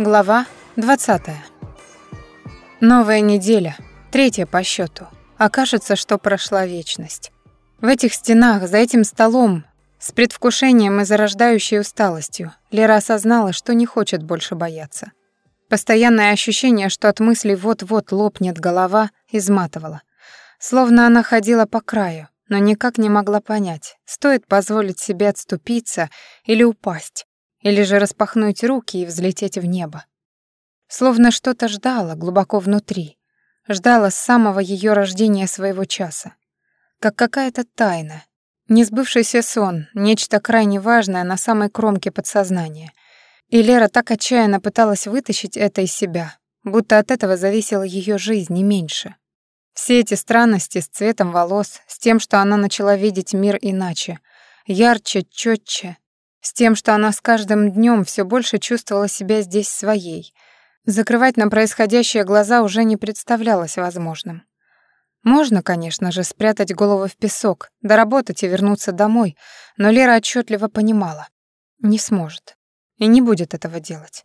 Глава 20. Новая неделя, третья по счету. Окажется, что прошла вечность. В этих стенах, за этим столом, с предвкушением и зарождающей усталостью, Лера осознала, что не хочет больше бояться. Постоянное ощущение, что от мыслей вот-вот лопнет голова, изматывало. Словно она ходила по краю, но никак не могла понять, стоит позволить себе отступиться или упасть или же распахнуть руки и взлететь в небо. Словно что-то ждало глубоко внутри, ждало с самого ее рождения своего часа. Как какая-то тайна, несбывшийся сон, нечто крайне важное на самой кромке подсознания. И Лера так отчаянно пыталась вытащить это из себя, будто от этого зависела ее жизнь не меньше. Все эти странности с цветом волос, с тем, что она начала видеть мир иначе, ярче, четче, с тем, что она с каждым днем все больше чувствовала себя здесь своей. Закрывать на происходящее глаза уже не представлялось возможным. Можно, конечно же, спрятать голову в песок, доработать и вернуться домой, но Лера отчетливо понимала — не сможет и не будет этого делать.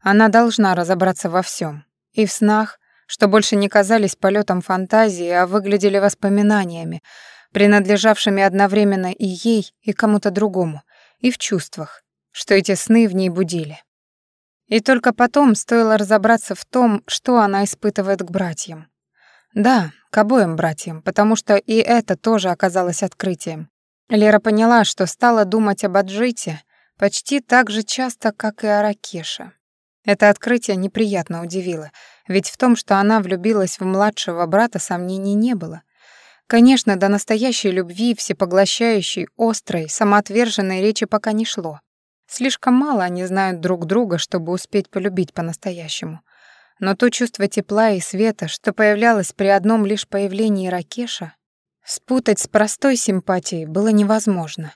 Она должна разобраться во всем, и в снах, что больше не казались полетом фантазии, а выглядели воспоминаниями, принадлежавшими одновременно и ей, и кому-то другому, и в чувствах, что эти сны в ней будили. И только потом стоило разобраться в том, что она испытывает к братьям. Да, к обоим братьям, потому что и это тоже оказалось открытием. Лера поняла, что стала думать об Аджите почти так же часто, как и о Ракеше. Это открытие неприятно удивило, ведь в том, что она влюбилась в младшего брата, сомнений не было. Конечно, до настоящей любви, всепоглощающей, острой, самоотверженной речи пока не шло. Слишком мало они знают друг друга, чтобы успеть полюбить по-настоящему. Но то чувство тепла и света, что появлялось при одном лишь появлении Ракеша, спутать с простой симпатией было невозможно.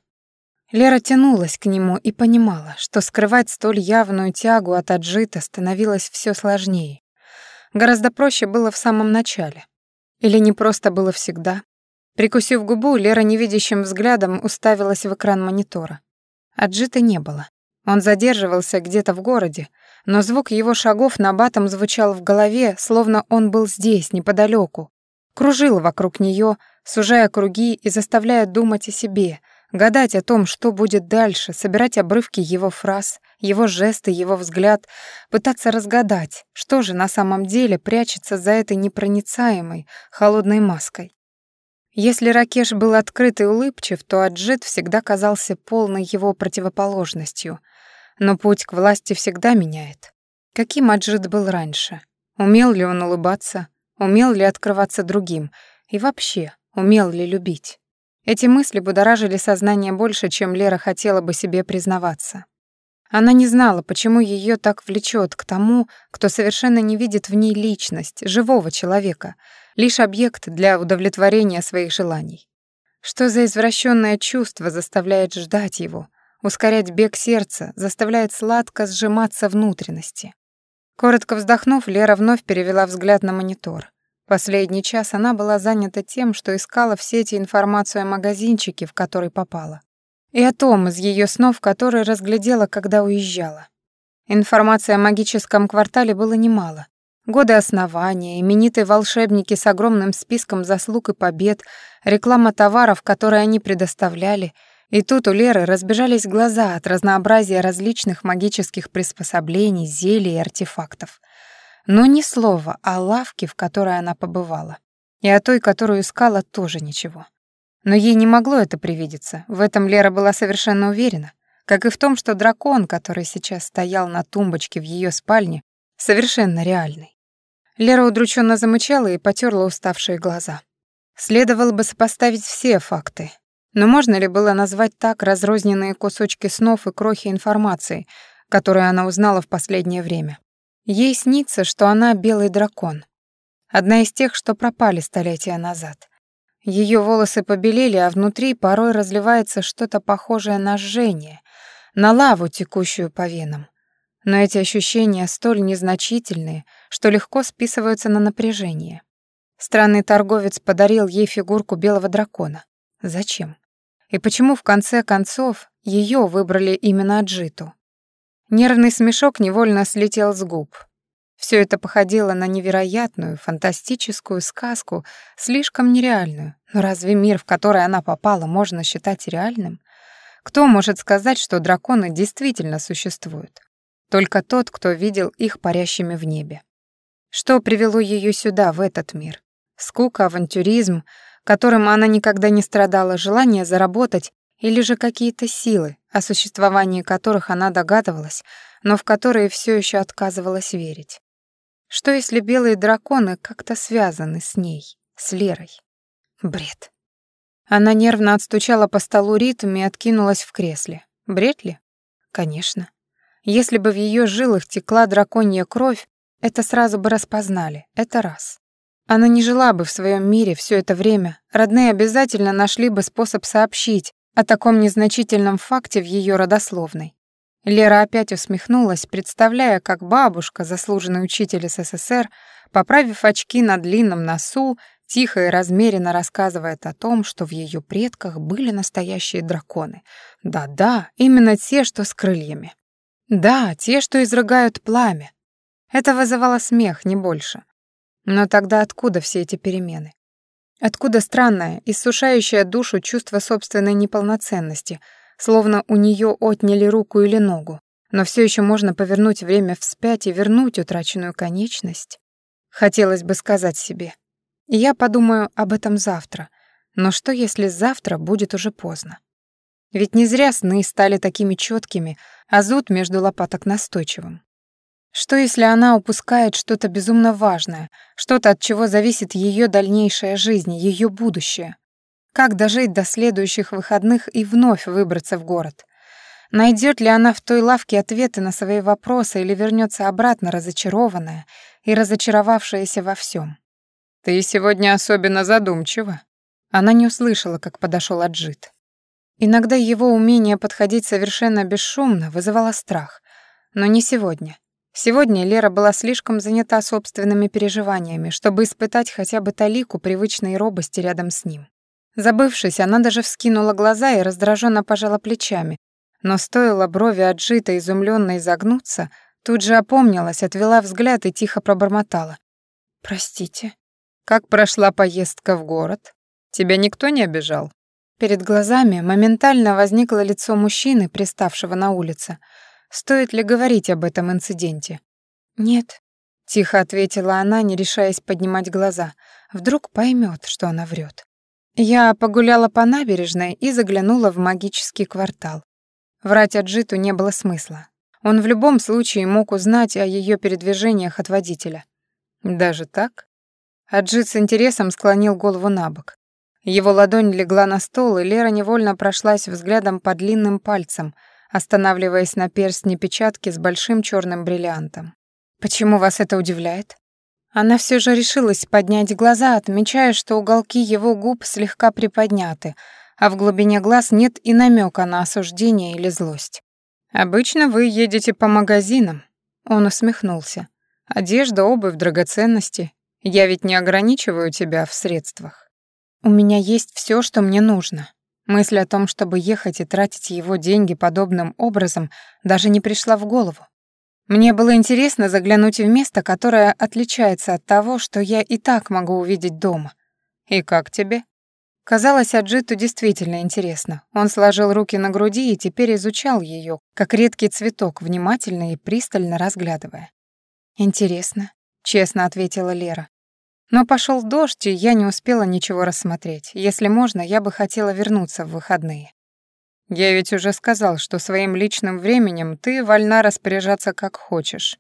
Лера тянулась к нему и понимала, что скрывать столь явную тягу от Аджита становилось все сложнее. Гораздо проще было в самом начале. Или не просто было всегда? Прикусив губу, Лера невидящим взглядом уставилась в экран монитора. Аджита не было. Он задерживался где-то в городе, но звук его шагов на батом звучал в голове, словно он был здесь, неподалеку. Кружил вокруг нее, сужая круги и заставляя думать о себе, гадать о том, что будет дальше, собирать обрывки его фраз, его жесты, его взгляд, пытаться разгадать, что же на самом деле прячется за этой непроницаемой, холодной маской. Если Ракеш был открыт и улыбчив, то Аджит всегда казался полной его противоположностью. Но путь к власти всегда меняет. Каким Аджит был раньше? Умел ли он улыбаться? Умел ли открываться другим? И вообще, умел ли любить? Эти мысли будоражили сознание больше, чем Лера хотела бы себе признаваться. Она не знала, почему ее так влечет к тому, кто совершенно не видит в ней личность, живого человека, лишь объект для удовлетворения своих желаний. Что за извращенное чувство заставляет ждать его, ускорять бег сердца, заставляет сладко сжиматься внутренности. Коротко вздохнув, Лера вновь перевела взгляд на монитор — Последний час она была занята тем, что искала в сети информацию о магазинчике, в который попала. И о том из ее снов, который разглядела, когда уезжала. Информации о магическом квартале было немало. Годы основания, именитые волшебники с огромным списком заслуг и побед, реклама товаров, которые они предоставляли. И тут у Леры разбежались глаза от разнообразия различных магических приспособлений, зелий и артефактов — но ни слова о лавке, в которой она побывала. И о той, которую искала, тоже ничего. Но ей не могло это привидеться, в этом Лера была совершенно уверена, как и в том, что дракон, который сейчас стоял на тумбочке в ее спальне, совершенно реальный. Лера удрученно замычала и потерла уставшие глаза. Следовало бы сопоставить все факты. Но можно ли было назвать так разрозненные кусочки снов и крохи информации, которые она узнала в последнее время? Ей снится, что она белый дракон. Одна из тех, что пропали столетия назад. Ее волосы побелели, а внутри порой разливается что-то похожее на жжение, на лаву, текущую по венам. Но эти ощущения столь незначительные, что легко списываются на напряжение. Странный торговец подарил ей фигурку белого дракона. Зачем? И почему в конце концов ее выбрали именно Аджиту? Нервный смешок невольно слетел с губ. Все это походило на невероятную, фантастическую сказку, слишком нереальную. Но разве мир, в который она попала, можно считать реальным? Кто может сказать, что драконы действительно существуют? Только тот, кто видел их парящими в небе. Что привело ее сюда, в этот мир? Скука, авантюризм, которым она никогда не страдала, желание заработать или же какие-то силы, о существовании которых она догадывалась, но в которые все еще отказывалась верить. Что если белые драконы как-то связаны с ней, с Лерой? Бред. Она нервно отстучала по столу ритм и откинулась в кресле. Бред ли? Конечно. Если бы в ее жилах текла драконья кровь, это сразу бы распознали. Это раз. Она не жила бы в своем мире все это время, родные обязательно нашли бы способ сообщить о таком незначительном факте в ее родословной. Лера опять усмехнулась, представляя, как бабушка, заслуженный учитель СССР, поправив очки на длинном носу, тихо и размеренно рассказывает о том, что в ее предках были настоящие драконы. Да-да, именно те, что с крыльями. Да, те, что изрыгают пламя. Это вызывало смех, не больше. Откуда странное, иссушающее душу чувство собственной неполноценности, словно у нее отняли руку или ногу. Но все еще можно повернуть время вспять и вернуть утраченную конечность. Хотелось бы сказать себе. я подумаю об этом завтра. Но что, если завтра будет уже поздно? Ведь не зря сны стали такими четкими, а зуд между лопаток настойчивым. Что если она упускает что-то безумно важное, что-то, от чего зависит ее дальнейшая жизнь, ее будущее? Как дожить до следующих выходных и вновь выбраться в город? Найдет ли она в той лавке ответы на свои вопросы или вернется обратно разочарованная и разочаровавшаяся во всем? «Ты сегодня особенно задумчива». Она не услышала, как подошел Аджит. Иногда его умение подходить совершенно бесшумно вызывало страх, но не Сегодня Лера была слишком занята собственными переживаниями, чтобы испытать хотя бы талику привычной робости рядом с ним. Забывшись, она даже вскинула глаза и раздраженно пожала плечами, но стоило брови отжитой изумленно изогнуться, тут же опомнилась, отвела взгляд и тихо пробормотала. «Простите». «Как прошла поездка в город? Тебя никто не обижал?» Перед глазами моментально возникло лицо мужчины, приставшего на улице — Стоит ли говорить об этом инциденте? Нет. Тихо ответила она, не решаясь поднимать глаза. Вдруг поймет, что она врет. Я погуляла по набережной и заглянула в магический квартал. Врать Аджиту не было смысла. Он в любом случае мог узнать о ее передвижениях от водителя. Даже так? Аджит с интересом склонил голову на бок. Его ладонь легла на стол, и Лера невольно прошлась взглядом по длинным пальцам — останавливаясь на перстне печатки с большим черным бриллиантом. «Почему вас это удивляет?» Она все же решилась поднять глаза, отмечая, что уголки его губ слегка приподняты, а в глубине глаз нет и намека на осуждение или злость. «Обычно вы едете по магазинам», — он усмехнулся. «Одежда, обувь, драгоценности. Я ведь не ограничиваю тебя в средствах. У меня есть все, что мне нужно. Мысль о том, чтобы ехать и тратить его деньги подобным образом, даже не пришла в голову. Мне было интересно заглянуть в место, которое отличается от того, что я и так могу увидеть дома. И как тебе? Казалось, Аджиту действительно интересно. Он сложил руки на груди и теперь изучал ее, как редкий цветок, внимательно и пристально разглядывая. «Интересно», — честно ответила Лера. Но пошел дождь, и я не успела ничего рассмотреть. Если можно, я бы хотела вернуться в выходные. Я ведь уже сказал, что своим личным временем ты вольна распоряжаться как хочешь.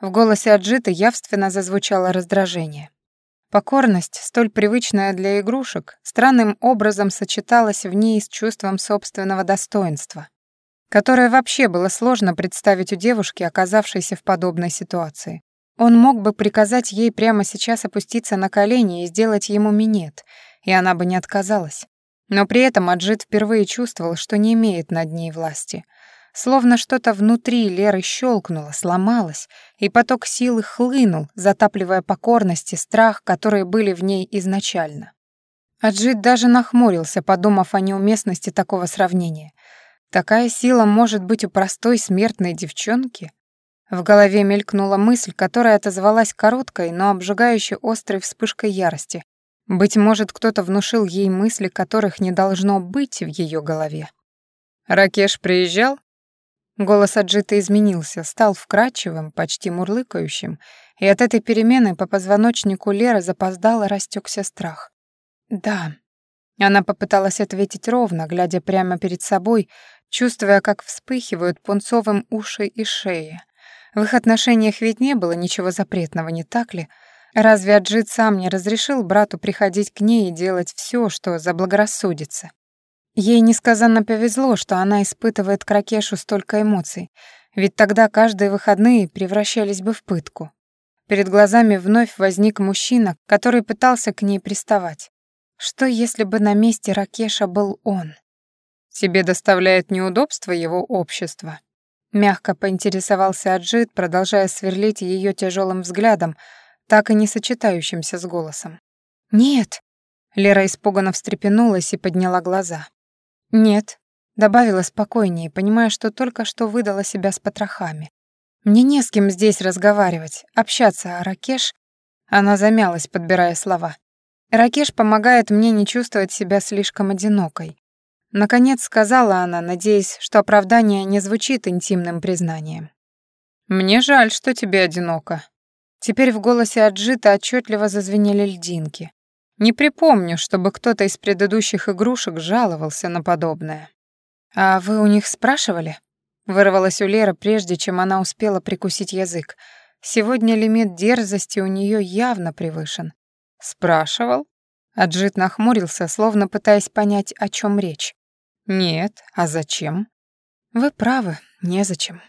В голосе Аджиты явственно зазвучало раздражение. Покорность, столь привычная для игрушек, странным образом сочеталась в ней с чувством собственного достоинства, которое вообще было сложно представить у девушки, оказавшейся в подобной ситуации. Он мог бы приказать ей прямо сейчас опуститься на колени и сделать ему минет, и она бы не отказалась. Но при этом Аджит впервые чувствовал, что не имеет над ней власти. Словно что-то внутри Леры щелкнуло, сломалось, и поток силы хлынул, затапливая покорность и страх, которые были в ней изначально. Аджит даже нахмурился, подумав о неуместности такого сравнения. Такая сила может быть у простой смертной девчонки? В голове мелькнула мысль, которая отозвалась короткой, но обжигающей острой вспышкой ярости. Быть может, кто-то внушил ей мысли, которых не должно быть в ее голове. «Ракеш приезжал?» Голос Аджита изменился, стал вкрадчивым, почти мурлыкающим, и от этой перемены по позвоночнику Леры запоздало растекся страх. «Да». Она попыталась ответить ровно, глядя прямо перед собой, чувствуя, как вспыхивают пунцовым уши и шея. В В их отношениях ведь не было ничего запретного, не так ли? Разве Аджит сам не разрешил брату приходить к ней и делать все, что заблагорассудится? Ей несказанно повезло, что она испытывает к Ракешу столько эмоций, ведь тогда каждые выходные превращались бы в пытку. Перед глазами вновь возник мужчина, который пытался к ней приставать. Что если бы на месте Ракеша был он? «Тебе доставляет неудобство его общество?» Мягко поинтересовался Аджит, продолжая сверлить ее тяжелым взглядом, так и не сочетающимся с голосом. «Нет», — Лера испуганно встрепенулась и подняла глаза. «Нет», — добавила спокойнее, понимая, что только что выдала себя с потрохами. «Мне не с кем здесь разговаривать, общаться, а Ракеш...» Она замялась, подбирая слова. «Ракеш помогает мне не чувствовать себя слишком одинокой. Наконец сказала она, надеясь, что оправдание не звучит интимным признанием. «Мне жаль, что тебе одиноко». Теперь в голосе Аджита отчетливо зазвенели льдинки. Не припомню, чтобы кто-то из предыдущих игрушек жаловался на подобное. «А вы у них спрашивали?» Вырвалось у Леры, прежде чем она успела прикусить язык. Сегодня лимит дерзости у нее явно превышен. «Спрашивал?» Аджит нахмурился, словно пытаясь понять, о чем речь. «Нет, а зачем?» «Вы правы, незачем».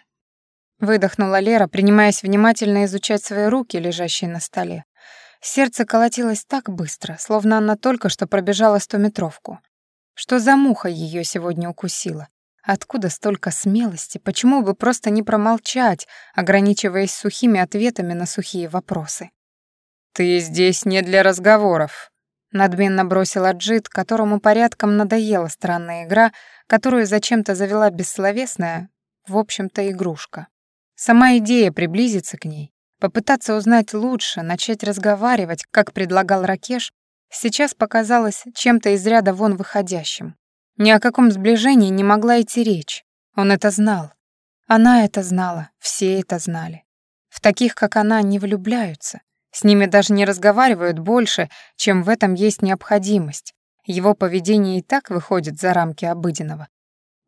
Выдохнула Лера, принимаясь внимательно изучать свои руки, лежащие на столе. Сердце колотилось так быстро, словно она только что пробежала стометровку. Что за муха ее сегодня укусила? Откуда столько смелости? Почему бы просто не промолчать, ограничиваясь сухими ответами на сухие вопросы? «Ты здесь не для разговоров», Надменно бросила Джид, которому порядком надоела странная игра, которую зачем-то завела бессловесная, в общем-то, игрушка. Сама идея приблизиться к ней, попытаться узнать лучше, начать разговаривать, как предлагал Ракеш, сейчас показалась чем-то из ряда вон выходящим. Ни о каком сближении не могла идти речь. Он это знал. Она это знала, все это знали. В таких, как она, не влюбляются. С ними даже не разговаривают больше, чем в этом есть необходимость. Его поведение и так выходит за рамки обыденного.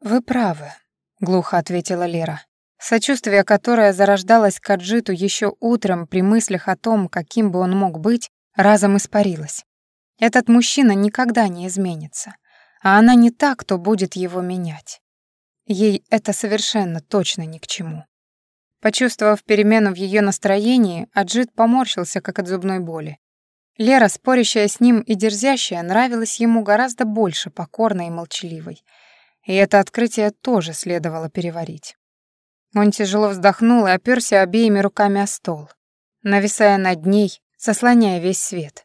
«Вы правы», — глухо ответила Лера. Сочувствие, которое зарождалось к Аджиту еще утром при мыслях о том, каким бы он мог быть, разом испарилось. Этот мужчина никогда не изменится, а она не та, кто будет его менять. Ей это совершенно точно ни к чему. Почувствовав перемену в ее настроении, Аджит поморщился, как от зубной боли. Лера, спорящая с ним и дерзящая, нравилась ему гораздо больше покорной и молчаливой. И это открытие тоже следовало переварить. Он тяжело вздохнул и оперся обеими руками о стол, нависая над ней, заслоняя весь свет.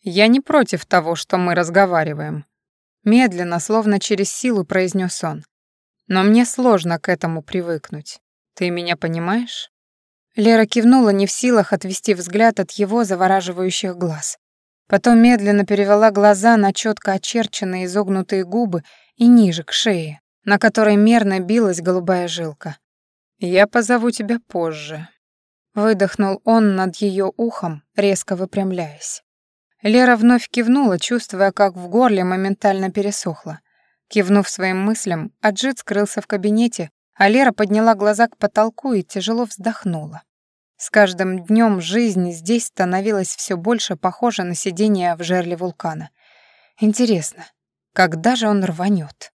«Я не против того, что мы разговариваем», — медленно, словно через силу произнес он. «Но мне сложно к этому привыкнуть. «Ты меня понимаешь?» Лера кивнула, не в силах отвести взгляд от его завораживающих глаз. Потом медленно перевела глаза на четко очерченные изогнутые губы и ниже, к шее, на которой мерно билась голубая жилка. «Я позову тебя позже», — выдохнул он над ее ухом, резко выпрямляясь. Лера вновь кивнула, чувствуя, как в горле моментально пересохло. Кивнув своим мыслям, Аджит скрылся в кабинете, Алера подняла глаза к потолку и тяжело вздохнула. С каждым днем жизнь здесь становилась все больше похожа на сидение в жерле вулкана. Интересно, когда же он рванет?